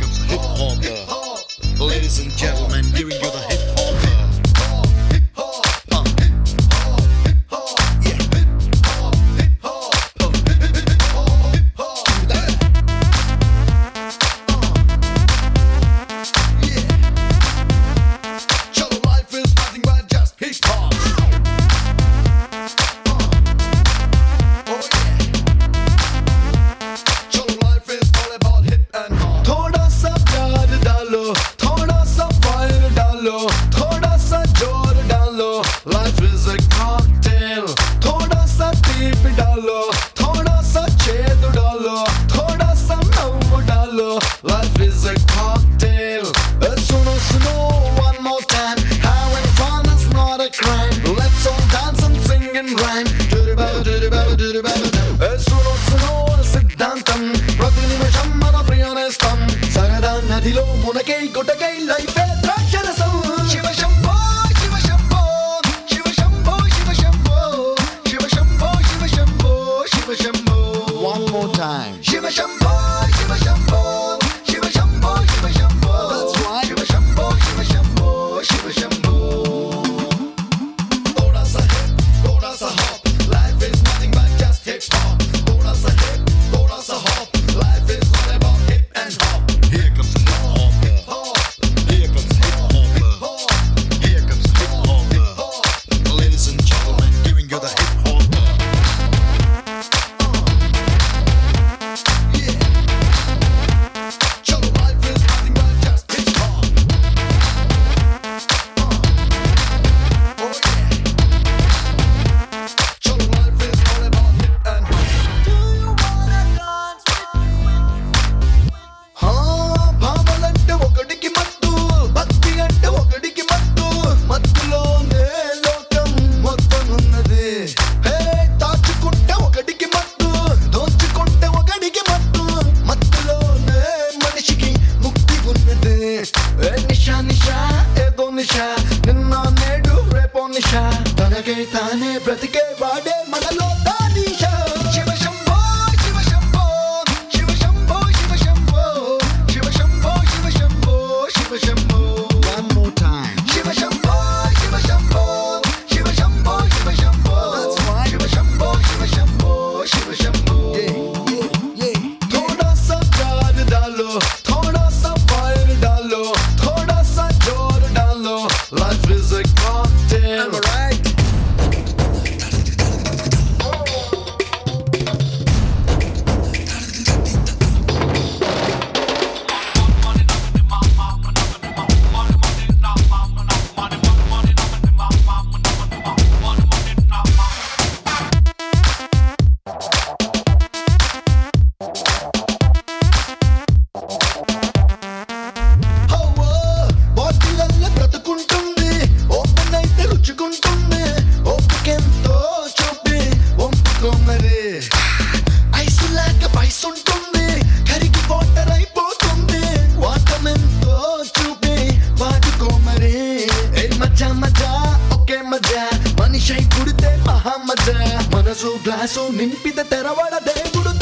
Hip hop. Ladies and gentlemen, here you're the hip fucking rhyme. Dirty baba, dirty baba, dirty baba Suno, suno, సిద్ధాంతం ప్రతి నిమిషం మన ప్రయాణిస్తాం సరదా నదిలో మునకై గుటకై లైఫ్ ద్రాక్షరసం Shiva Shambho Shiva Shambho Shiva Shambho Shiva Shambho Shiva Shambho Shiva Shambho Shiva Shambho one more time Shiva Shambho Manisha తనకై తానే బ్రతికే వాడే శ్వాసో నింపిత తెరవడ దేవుడు